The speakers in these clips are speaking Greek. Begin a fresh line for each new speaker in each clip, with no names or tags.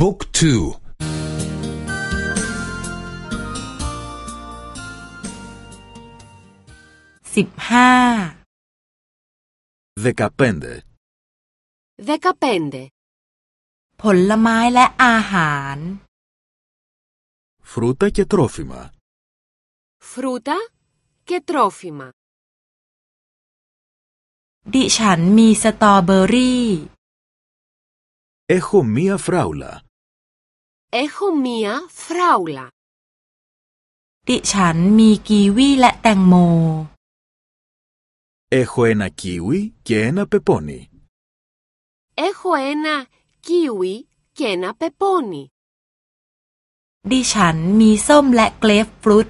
บุ๊กทู
สิบห้า
เดคาเปนเด
15.
ผลไม้และอาหาร
ฟรูตา και τρόφιμα
Φρούτα και τρόφιμα.
ดิฉันมีสตรอเบอรี่
έχω μία φράουλα
Έχω μία φράουλα.
ดิฉันมีกีวีและแตงโม
έχω ένα κίουι και ένα πεπόνι
Έχω ένα κίουι και ένα πεπόνι.
ดิฉันมีส้มและเกรฟฟรุต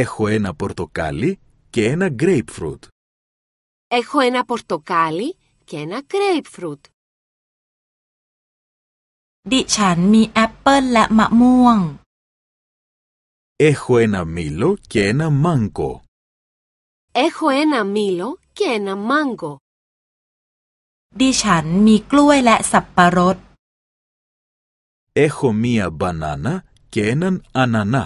έχω ένα πορτοκάλι και ένα grapefruit
Έχω ένα πορτοκάλι και ένα grapefruit.
ดิฉันมีแอปเปิลและมะม่วง
έχω ένα μήλο και ένα μάγκο
Έχω ένα μήλο και ένα μάγκο.
ดิฉันมีกล้วยและสับปะรด
έχω μία μπανάνα και έναν ανανά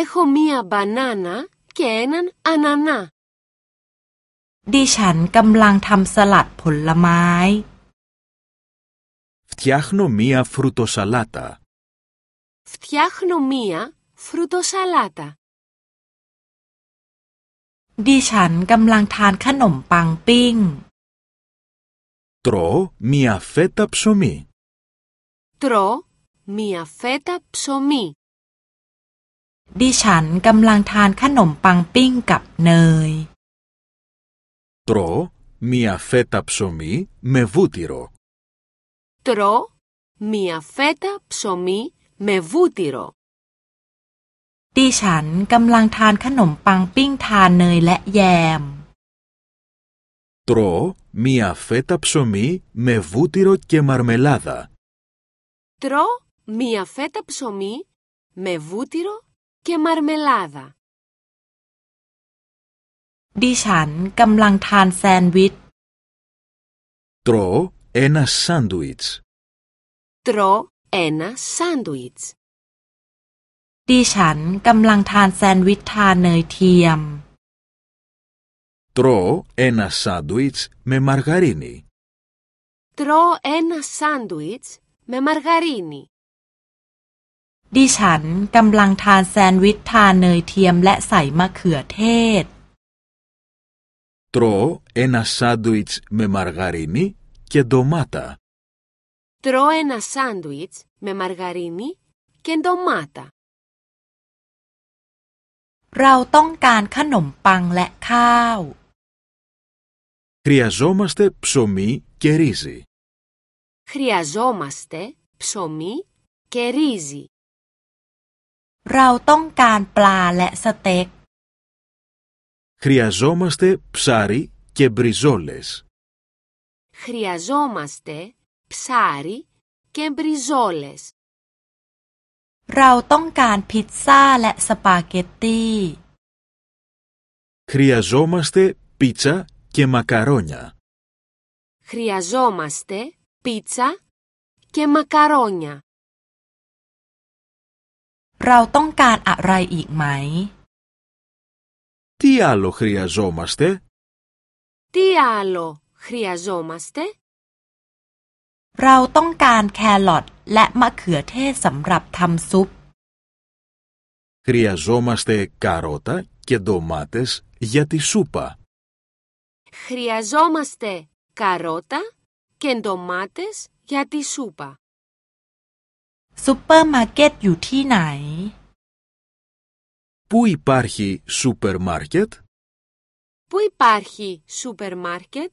Έχω μία μπανάνα και έναν ανανά.
ดิฉันกำลังทำสลัดผลไม้
φτιάχνω μία φρουτοσαλάτα
Φτιάχνω μία φρουτοσαλάτα.
ดิฉันกำลังทานขนมปังปิ้ง
τρώω μία φέτα ψωμί
Τρώω μία φέτα ψωμί.
ดิฉันกำลังทานขนมปังปิ้งกับเนย
τρώω μία φέτα ψωμί με βούτυρο
Τρώω μία φέτα ψωμί με βούτυρο.
ดิฉันกำลังทานขนมปังปิ้งทานเนยและแยม
τρώω μία φέτα ψωμί με βούτυρο και μαρμελάδα
Τρώω μία φέτα ψωμί με βούτυρο και μαρμελάδα.
ดิฉันกำลังทานแซนด์วิช
τρώω ένα σάντουιτς
Τρώω ένα σάντουιτς.
ดิฉันกำลังทานแซนด์วิชทานเนยเทียม
τρώω ένα σάντουιτς με μαργαρίνη
Τρώω ένα σάντουιτς με μαργαρίνη.
ดิฉันกำลังทานแซนด์วิชทานเนยเทียมและใส่มะเขือเทศ
τρώω ένα σάντουιτς με μαργαρίνη και ντομάτα
Τρώω ένα σάντουιτς με μαργαρίνη και ντομάτα.
เราต้องการขนมปังและข้าว
χρειαζόμαστε ψωμί και ρύζι
Χρειαζόμαστε ψωμί και ρύζι.
เราต้องการปลาและสเต็ก
χρειαζόμαστε ψάρι και μπριζόλες
Χρειαζόμαστε ψάρι και μπριζόλες.
เราต้องการพิซซ่าและสปาเกตตี
χρειαζόμαστε πίτσα και μακαρόνια
Χρειαζόμαστε πίτσα και μακαρόνια.
เราต้องการอะไรอีกไหม
τι άλλο χρειαζόμαστε
Τι άλλο χρειαζόμαστε?
เราต้องการแครอทและมะเขือเทศสำหรับทำซุป
χρειαζόμαστε καρότα και ντομάτες για τη σούπα
Χρειαζόμαστε καρότα και ντομάτες για τη σούπα.
ซูเปอร์มาร์เก็ตอยู่ที่ไหน
Πού υπάρχει σούπερ μάρκετ
Πού υπάρχει σούπερ μάρκετ?